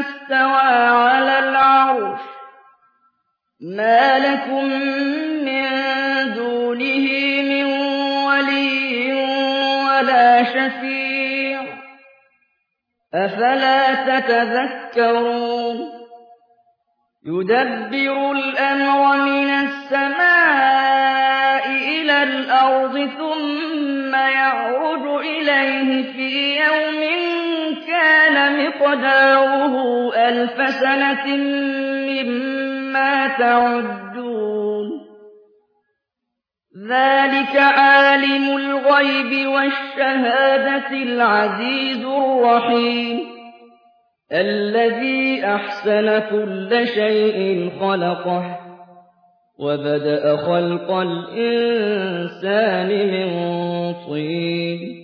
استوى على العرش. ما لكم من دونه من ولي ولا شفيع. أفلا تتذكرون؟ يدبر الأمر من السماء إلى الأرض مقداره ألف سنة مما تعدون. ذلك عالم الغيب والشهادة العزيز الرحيم. الذي أحسن كل شيء خلقه وبدأ خلق الإنسان من طين.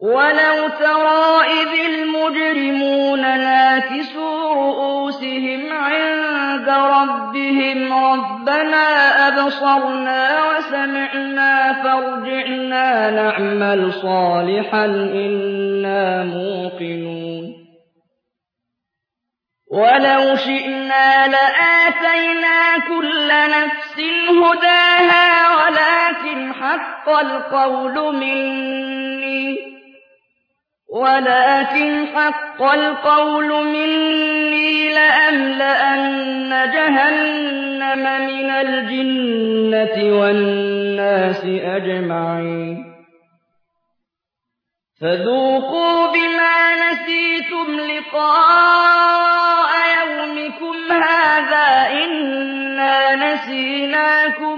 ولو ترى إذ المجرمون ناكسوا رؤوسهم عند ربهم ربنا أبصرنا وسمعنا فارجعنا نعمل صالحا إنا موقنون ولو شئنا لآتينا كل نفس هداها ولكن حق القول مني ولكن حق القول مني لأملأن جهنم من الجنة والناس أجمعين. فذوقوا بما نسيتم لقاء يومكم هذا إنا نسيناكم